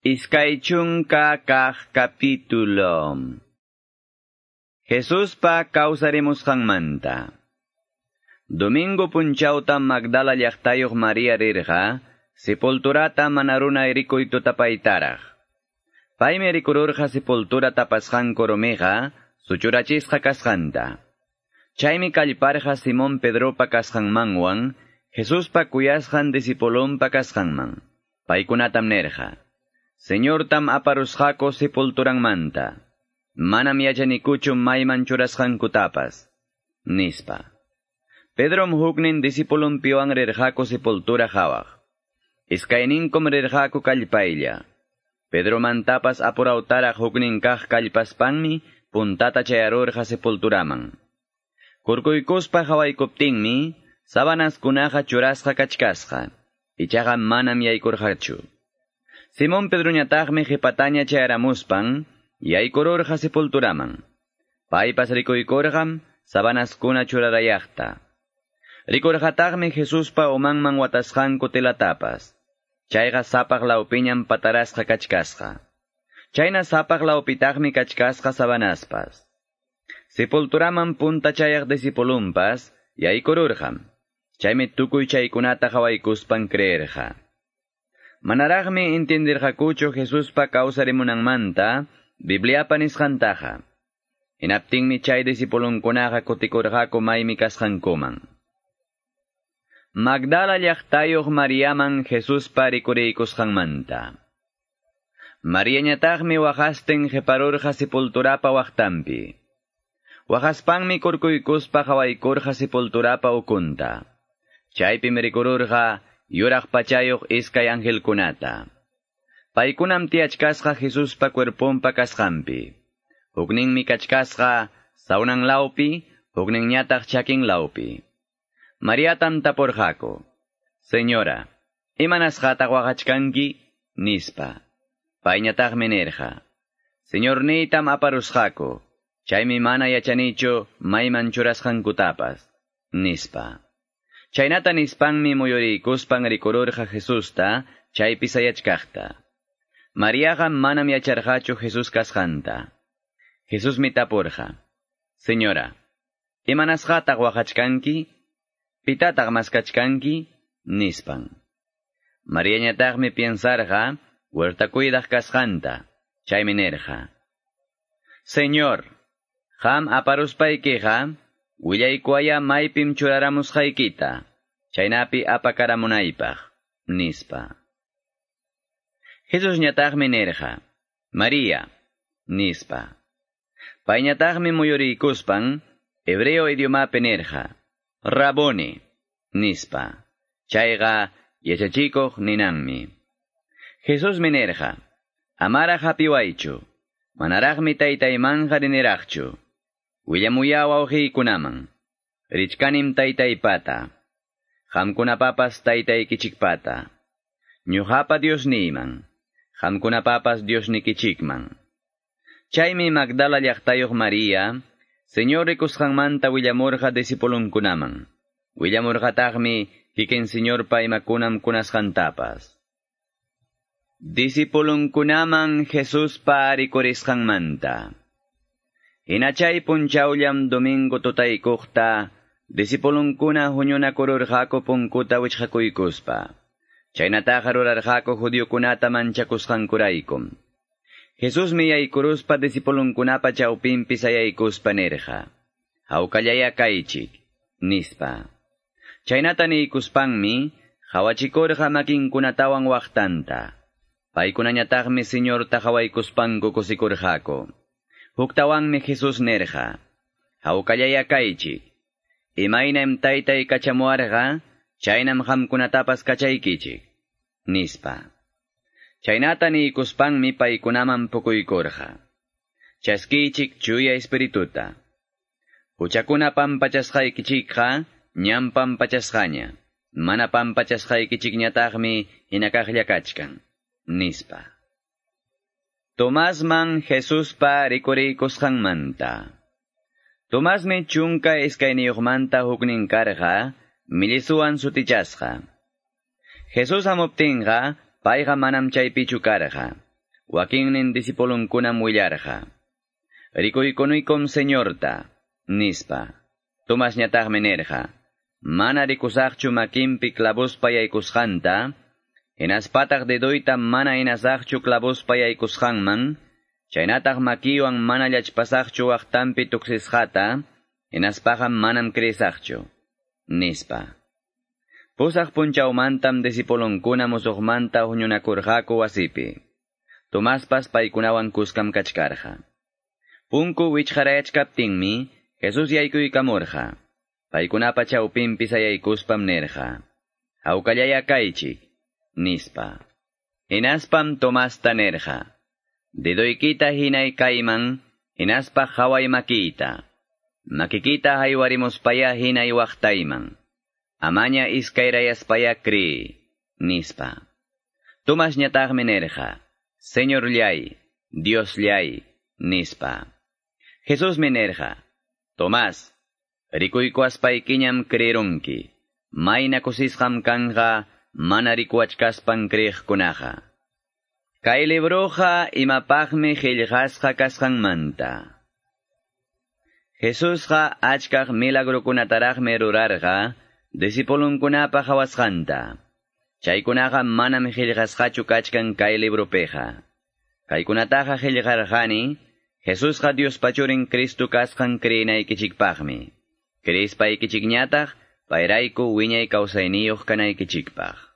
Iskaichunka kah capítulo. Jesús pa causaremos manta. Domingo punchauta Magdala llaqtayoq María rirqa, sepulturata manaruna erikoyto tapaytaraq. Paymi rikururqa sepultura tapasqan koromeqa, suchurachisqa kasqanta. Chaymi kallparqa Simón Pedropa kasqanmanwan, Jesús pa kuyasqan disipulonpa kasqanman. Paykunatam nerqa. Señor tam aparusqaku manta. Manam yachanikuchu mayman kutapas. Nispa. Pedrom huknin disipulum piwan rirqaku sepultura hawaq. Iskayninkum rirqaku kallpaylla. Pedro mantapas apurautaraq huknin kaq kallpaspanmi puntata chayarurqa sepulturaman. Kurkuykuspa hawaykuptinmi, sabanaskunaqa churasqa kachkasqa. Ichaqa manam yaykurqachu. Simón Pedroñataqmi qhipataña chayaramuspan, yaykururqa sepulturaman. Paypas rikuykurqam, sabanaskuna churarayaqta. Rikurqataqmi Jesuspa umanman watasqanku telatapas. Chayqa sapaq lawpiñam patarasqa kachkasqa. Chayna sapaq lawpitaqmi kachkasqa sabanaspas. Sepulturaman punta chayaq disipulumpas, yaykururqam. Chaymi tukuy chaykunata Manaragmi intindirhakucho Jesus pa kausarimu ng manta, Biblia panis kantaha. Inapting mi chay disipulong kunaha kutikurhako may mikas hangkumang. Magdala liaktayog Mariaman Jesus parikureikos hang manta. Maria ñatagmi wajasten jeparurja sipulturapa waktampi. Wajaspanmi kurkuykuspa hawaikurja sipulturapa ukunta. Chaypi merikururja, yuraq pachayuq iskay angelkunata. Paykunam tiachkasqa Jesuspa cuerponpa kasqanpi. Hukninmi kachkasqa saunan laupi, hukninñataq chakin laupi. Mariatam tapurqaku. Señora, imanasqataq waqachkanki? Nispa. Payñataqmi nerqa. Señor niytam aparusqaku. Chaymi mana yachanichu mayman churasqankutapas. Nispa. Chaynata nispanmi muyuriykuspan rikururqa Jesusta, chaypi sayachkaqta. Mariaqa manam yacharqachu Jesús kasqanta. Jesús mitapurqa. Señora, imanasqataq waqachkanki? Pitataq maskachkanki? Nispan. Mariañataqmi piensarqa, huertakuydaq kasqanta, chaymi nerqa. Señor, ham aparuspaykiqa, Willaykuaya maypim churaramusqaykita, chaynapi apakaramunaypaq, nispa. Jesus ñataqmi nerqa, María, nispa. Payñataqmi muyurikuspan, hebreo idiomapi nerqa, Raboni, nispa. Chayqa yachachikuq ninanmi. Jesus minerja, amara hapiwaychu, manaraqmi. Willamuyawa uqiykunaman. Richkanim taytaypata. Hamkunapapas taytaykichikpata. Ñuqapa Dios niman. Hamkunapapas Dios nikichikman. Chaymi Magdala llaqtayuq María, Señor rikusqanmanta willamurqa disipulunkunaman. Willamurqataqmi kikin Señor paymakunam kunasqantapas. Disipulunkunaman Jesus pa rikurisqanmanta. Inachay punchaullam domingo tutaykukta, disipulunkuna huñuna kururjako punkuta wichhakuykuspa. Chaynataja rurarjako judiokunata manchakusqankuraykum. Jesús miyaykuruspa disipulunkunapa chawpinpis ayaykuspa nirja. Hawkallaya kaychik, nispa. Chaynata niykuspanmi, hawachikorja makinkunatawan waqtanta. Paykunañataqmi señorta hawaykuspanku kusikurjako. Huktawanmi Jesus nerja. Hawkallaya kaychik. Imaynam taytay kachamuarqa, chaynam hamkunatapas kachaykichik. Nispa. Chaynata niykuspanmi paykunaman pukuykurqa. Chaskichik chuya espirituta. Huchakuna pampachasqaykichikqa, ñam pampachasqaña. Mana pampachasqaykichikñataqmi hinakaqlla kachkan. Nispa. Tomasman Jesuspa rikuriykusqanmanta. Tomasmi chunka iskayniyuqmanta huknin karqa, milisuwan sutichasqa. Jesus hamuptinqa, payqa manam chaypichu karqa. wakinnin disipulunkunam willarqa. Rikuykunuykum señorta, nispa. Tomas ñataqmi nerqa. Mana rikusaqchu makimpi clavospa yaykusqanta, Hinaspataq dedoyta mana hinasaqchu clavospa yaykusqanman, chaynataq makiwan mana llachpasaqchu waqtanpi tuksisqata, hinaspaqam manam crisaqchu, nispa. Pusaq punchawmantam disipulunkuna musuqmanta huñunakurqaku wasipi. Tomaspas paykunawan kuskam kachkarqa. Punku wichqarayachkaptinmi, Jesus yaykuykamurqa. Paykunapa chawpinpi sayaykuspam nerqa. Hawkallaya kaychik, nispa. Hinaspam Tomasta nerqa. Didoykita hinay kayman, hinaspa haway makita. Makikita haywarimuspaya hinay waqtayman. Amaña iskairayaspaya kri, nispa. Tomas ñataqmi nerqa. Señor llay, Dios llay, nispa. Jesús menerja, Tomás, rikuykuaspaykiñam creeronki, mayna kusisqam kanja, mana rikuachkaspan creeqkunaqa. Kay libroja imapaqmi qillqasqa kasqanmanta. Jesusqa achkaq milagrukunataraqmi rurarqa, disipulunkunapa hawasqanta. Chaykunaqa manam qillqasqachu kachkan kay libropeja. Kaykunataqa qillqarqani, Jesusqa Dios pachurin Cristo kasqan kriyinaykichikpaqmi. Krispaykichikñataq, payrayku wiñay kawsayniyuq kanaykichikpaq.